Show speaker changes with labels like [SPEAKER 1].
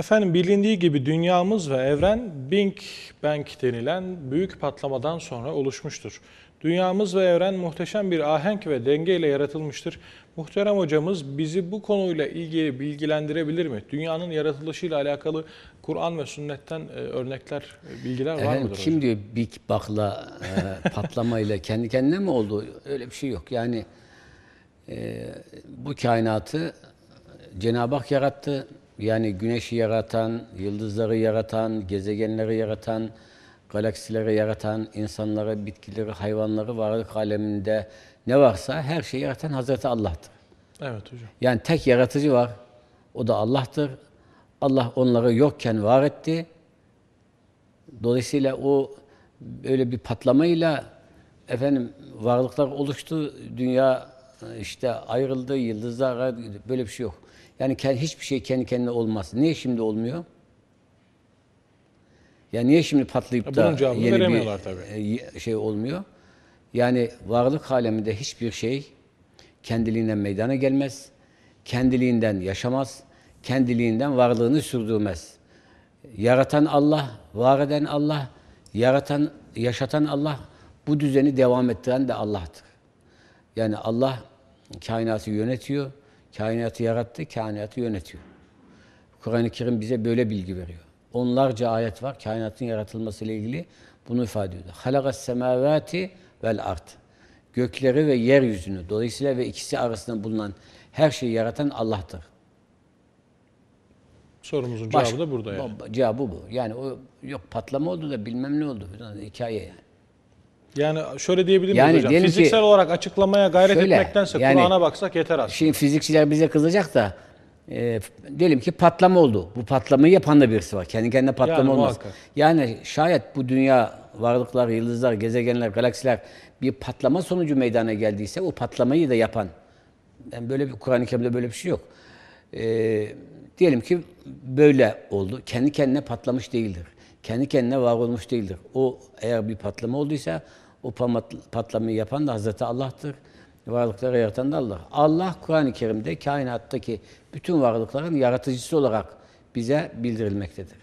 [SPEAKER 1] Efendim bilindiği gibi dünyamız ve evren Big Bang denilen büyük patlamadan sonra oluşmuştur. Dünyamız ve evren muhteşem bir ahenk ve dengeyle yaratılmıştır. Muhterem hocamız bizi bu konuyla ilgili bilgilendirebilir mi? Dünyanın yaratılışıyla alakalı Kur'an ve sünnetten e, örnekler, bilgiler var
[SPEAKER 2] Efendim,
[SPEAKER 1] mıdır
[SPEAKER 2] kim
[SPEAKER 1] hocam?
[SPEAKER 2] diyor Big Bang'la e, patlamayla kendi kendine mi oldu? Öyle bir şey yok. Yani e, bu kainatı Cenab-ı Hak yarattı. Yani güneşi yaratan, yıldızları yaratan, gezegenleri yaratan, galaksileri yaratan, insanları, bitkileri, hayvanları, varlık aleminde ne varsa her şeyi yaratan Hazreti Allah'tır.
[SPEAKER 1] Evet hocam.
[SPEAKER 2] Yani tek yaratıcı var. O da Allah'tır. Allah onları yokken var etti. Dolayısıyla o böyle bir patlamayla efendim varlıklar oluştu. Dünya işte ayrıldı, yıldızlar böyle bir şey yok. Yani hiçbir şey kendi kendine olmaz. Niye şimdi olmuyor? Ya niye şimdi patlayıp
[SPEAKER 1] Ya
[SPEAKER 2] da yeni bir
[SPEAKER 1] tabii.
[SPEAKER 2] e, şey olmuyor? Yani varlık aleminde hiçbir şey kendiliğinden meydana gelmez. Kendiliğinden yaşamaz. Kendiliğinden varlığını sürdürmez. Yaratan Allah, var eden Allah, yaratan, yaşatan Allah, bu düzeni devam ettiren de Allah'tır. Yani Allah kainatı yönetiyor, kainatı yarattı, kainatı yönetiyor. Kur'an-ı Kerim bize böyle bilgi veriyor. Onlarca ayet var kainatın yaratılmasıyla ilgili bunu ifade ediyor. Halakas semavati vel art. Gökleri ve yeryüzünü dolayısıyla ve ikisi arasında bulunan her şeyi yaratan Allah'tır.
[SPEAKER 1] Sorumuzun
[SPEAKER 2] Baş-
[SPEAKER 1] cevabı da burada yani.
[SPEAKER 2] Cevabı bu. Yani o yok patlama oldu da bilmem ne oldu. Hikaye yani.
[SPEAKER 1] Yani şöyle diyebilir miyiz
[SPEAKER 2] Yani
[SPEAKER 1] hocam?
[SPEAKER 2] diyelim ki-
[SPEAKER 1] Fiziksel olarak açıklamaya gayret
[SPEAKER 2] Şöyle,
[SPEAKER 1] etmektense
[SPEAKER 2] yani-
[SPEAKER 1] Kur'an'a baksak yeter aslında.
[SPEAKER 2] Şimdi fizikçiler bize kızacak da e, diyelim ki patlama oldu. Bu patlamayı yapan da birisi var. Kendi kendine patlama
[SPEAKER 1] Yani
[SPEAKER 2] olmaz.
[SPEAKER 1] muhakkak.
[SPEAKER 2] Yani şayet bu dünya varlıklar, yıldızlar, gezegenler, galaksiler bir patlama sonucu meydana geldiyse o patlamayı da yapan yani böyle bir Kur'an-ı Kerim'de böyle bir şey yok. E, diyelim ki böyle oldu. Kendi kendine patlamış değildir. Kendi kendine var olmuş değildir. O eğer bir patlama olduysa o patlamayı yapan da Hazreti Allah'tır. Varlıkları yaratan da Allah. Allah Kur'an-ı Kerim'de kainattaki bütün varlıkların yaratıcısı olarak bize bildirilmektedir.